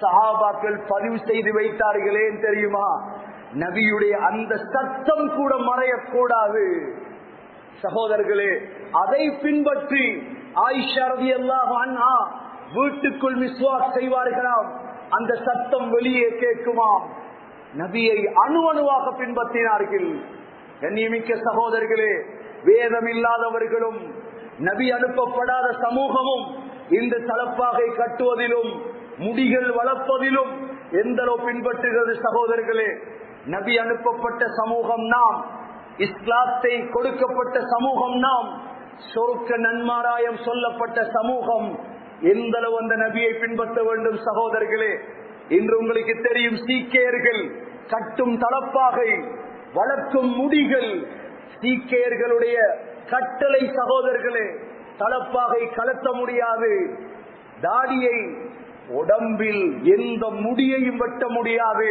சஹாபாக்கள் பதிவு செய்து வைத்தார்களே. தெரியுமா? நபியுடைய அந்த சத்தம் கூட மறையக்கூடாது. சகோதரர்களே அதை பின்பற்றி ஆயிஷாரதி எல்லாம் வீட்டுக்குள் மிஸ்வாக் செய்வார்களாம். அந்த சத்தம் வெளியே கேட்குமாம். நபியை அணு அணுவாக பின்பற்றினார்கள். கண்ணியமிக்க சகோதரர்களே வேதம் இல்லாதவர்களும் நபி அனுப்பப்படாத சமூகமும் இந்த தலப்பாகை கட்டுவதிலும் முடிகள் வளர்ப்பதிலும் எந்தளவு பின்பற்றுகிறது சகோதரர்களே நபி அனுப்பப்பட்ட சமூகம் நாம் இஸ்லாத்தை கொடுக்கப்பட்ட சமூகம் நாம் சொருக்க நன்மாராயம் சொல்லப்பட்ட சமூகம் எந்தளவு அந்த நபியை பின்பற்ற வேண்டும் சகோதரர்களே இன்று உங்களுக்கு தெரியும் சீக்கியர்கள் கட்டும் தளப்பாகை வளர்க்கும் முடிகள். சீக்கியர்களுடைய கட்டளை சகோதரர்களே தளப்பாகை கலத்த முடியாது. தாடியை உடம்பில் எந்த முடியையும் வெட்ட முடியாது.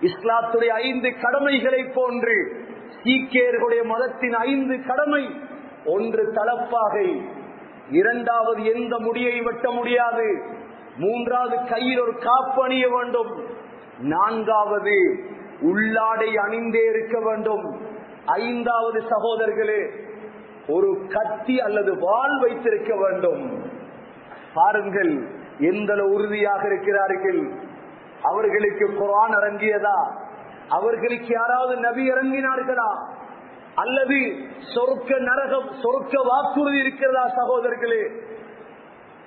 இஸ்லாத்துடைய ஐந்து கடமைகளை போன்று சீக்கியர்களுடைய மதத்தின் ஐந்து கடமை. ஒன்று தலப்பாகை இரண்டாவது எந்த முடியை வெட்ட முடியாது. மூன்றாவது கையில் ஒரு காப்பு அணிய வேண்டும். நான்காவது உள்ளாடை அணிந்தே இருக்க வேண்டும். ஐந்தாவது சகோதரர்களே ஒரு கத்தி அல்லது வாள் வைத்திருக்க வேண்டும். பாருங்கள் எந்த உறுதியாக இருக்கிறார்கள். அவர்களுக்கு குரான் இறங்கியதா அவர்களுக்கு யாராவது நபி இறங்கினார்களா? அல்லது சொர்க்க நரகம் சொர்க்க வாக்குறுதி இருக்கிறதா சகோதரர்களே?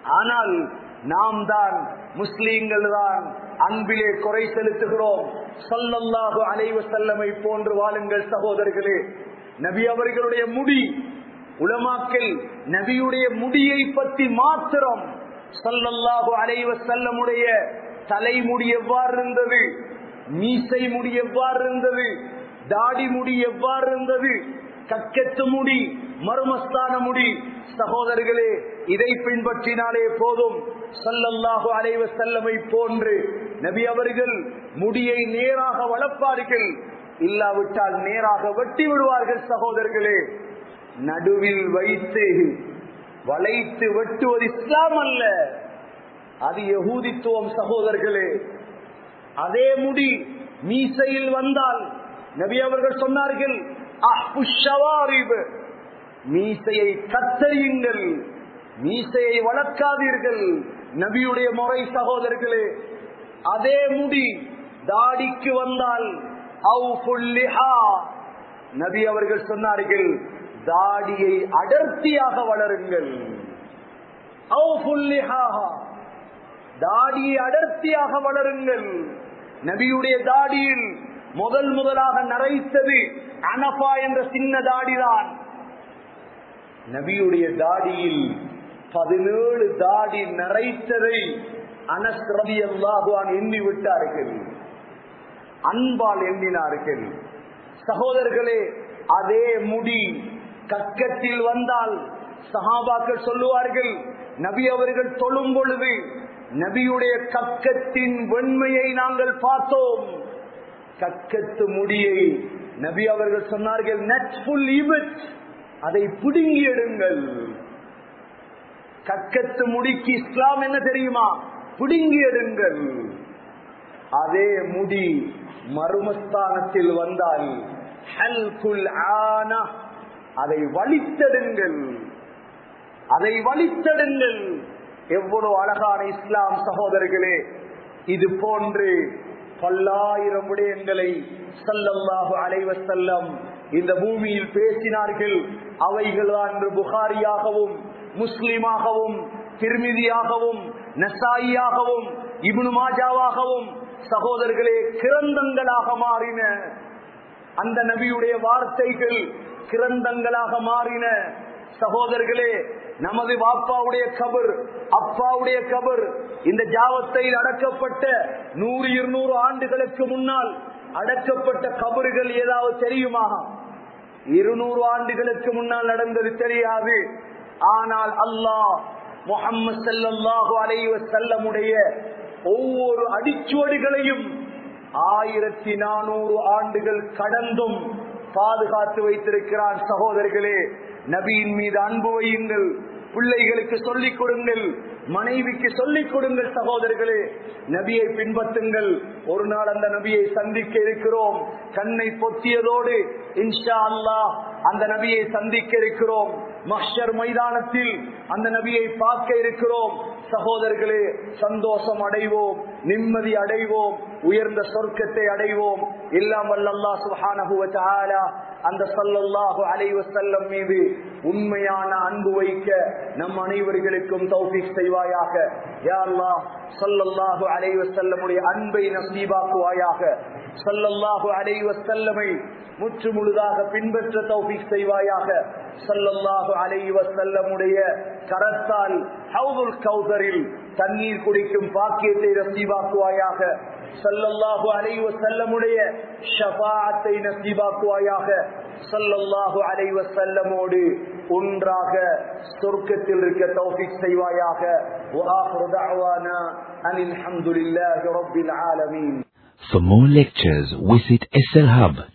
ஆனால் நாம் தான் முஸ்லீம்கள் தான் அன்பிலே குறை செலுத்துகிறோம். சொல்லல்லாஹு அலைவ செல்லமை போன்று வாழுங்கள் சகோதரர்களே. நபி அவர்களுடைய முடி உலமாக்கல் நபியுடைய முடியை பற்றி மாத்திரம் சொல்லல்லாஹு அலைவ செல்லமுடைய தலைமுடி எவ்வாறு இருந்தது மீசை முடி எவ்வாறு இருந்தது தாடி முடி எவ்வாறு இருந்தது கக்கெத்து முடி மர்மஸ்தான முடி சகோதரர்களே இதை பின்பற்றினாலே போதும். சல்லல்லாஹு அலைவ செல்லமை போன்று நபி அவர்கள் முடியை நேராக வளர்ப்பார்கள். இல்லாவிட்டால் நேராக வெட்டி விடுவார்கள் சகோதரர்களே. நடுவில் வைத்து வளைத்து வெட்டுவது இஸ்லாம் அல்ல. அது யகூதித்துவம் சகோதரர்களே. அதே முடி மீசையில் வந்தால் நபி அவர்கள் சொன்னார்கள் மீசையை கத்தறியுங்கள் மீசையை வளர்க்காதீர்கள். நபியுடைய முறை சகோதரர்களே அதே முடி தாடிக்கு வந்தால் நபி அவர்கள் சொன்னார்கள் தாடியை அடர்த்தியாக வளருங்கள். தாடியை அடர்த்தியாக வளருங்கள். நபியுடைய தாடியில் முதல் முதலாக நரைத்தது அனபா என்ற சின்ன தாடிதான். நபியுடைய தாடியில் பதினேழு தாடி நரைத்ததை அனஸ்ரதி அல்லாஹுவான் எண்ணி விட்டார்கள். அன்பால் எண்ணினார்கள். சகோதரர்களே அதே முடி கக்கத்தில் வந்தால் சஹாபாக்கள் சொல்லுவார்கள் நபி அவர்கள் தொழும் பொழுது நபியுடைய கக்கத்தின் வெண்மையை நாங்கள் பார்த்தோம். கக்கத்து முடியை நபி அவர்கள் சொன்னார்கள் நட்புல் இமட் அதை புடுங்கி எடுங்கள் கக்கத்து முடிக்கு இஸ்லாம் என்ன தெரியுமா? புடுங்கி எடுங்கள் அதே முடி மருமஸ்தானத்தில் வந்தால் அதை வலித்தெடுங்கள். அதை வலித்தெடுங்கள். எவ்வளவு அழகான இஸ்லாம் சகோதரர்களே இது போன்று பல்லாயிரம் விடயங்களை சல்லல்லாஹு அலைவ செல்லம் இந்த பூமியில் பேசினார்கள். அவைகள் அன்று புகாரியாகவும் முஸ்லிமாகவும் திருமிதியாகவும் நசாயியாகவும் இபுனுமாஜாவாகவும் சகோதரர்களே கிரந்தங்களாக மாறின. அந்த நபியுடைய வார்த்தைகள் கிரந்தங்களாக மாறின. சகோதரர்களே நமது வாப்பாவுடைய கபர் அப்பாவுடைய கபர் இந்த ஜாவத்தையில் அடக்கப்பட்ட நூறு இருநூறு ஆண்டுகளுக்கு முன்னால் அடக்கப்பட்ட கபறுகள் ஏதாவது தெரியுமா? இருநூறு ஆண்டுகளுக்கு முன்னால் நடந்தது தெரியாது. ஆனால் அல்லாஹ் முகம்மது செல்லல்லாஹு அலைவ செல்லமுடைய ஒவ்வொரு அடிச்சுவடுகளையும் ஆயிரத்தி நானூறு ஆண்டுகள் கடந்தும் பாதுகாத்து வைத்திருக்கிறான் சகோதரர்களே நபியின் மீது அன்பு வையுங்கள். பிள்ளைகளுக்கு சொல்லிக் கொடுங்கள் மனைவிக்கு சொல்லிக் கொடுங்கள் சகோதரர்களே. நபியை பின்பற்றுங்கள். ஒரு நாள் அந்த நபியை சந்திக்க இருக்கிறோம். கண்ணை பொத்தியதோடு இன்ஷா அல்லாஹ் அந்த நபியை சந்திக்க இருக்கிறோம். மஷர் மைதானத்தில் அந்த நபியை பார்க்க இருக்கிறோம். சகோதரர்களே சந்தோஷம் அடைவோம் நிம்மதி அடைவோம் உயர்ந்த சொர்க்கத்தை அடைவோம். எல்லாம் அல்லா சுஹானஹு அந்த சல்லல்லாஹு அலைஹி செல்லம் மீது உண்மையான அன்பு வைக்க நம் அனைவர்களுக்கும் தௌஃபீக் செய்வாயாக. யா சல்லல்லாஹு ஸல்லல்லாஹு செல்லமுடைய அன்பை நசீபாக்குவாயாக. சல்லல்லாஹு அலைஹி செல்லமை முற்று முழுதாக பின்பற்ற தௌஃபீக் செய்வாயாக. சல்லல்லாஹு அலைஹி செல்லமுடைய கரத்தால் ஹவுதுல் கௌதரில் தண்ணீர் குடிக்கும் பாக்கியத்தை ரசீபாக்குவாயாக சல்லல்லாஹு அலை வசல்லமுடைய ஷபாத்தை நசீபாக்குவாயாக சல்லல்லாஹு அலை வசல்லமோடு ஒன்றாக சொர்க்கத்தில் இருக்க தௌஃபிக் செய்வாயாக For more lectures, visit slhub.com.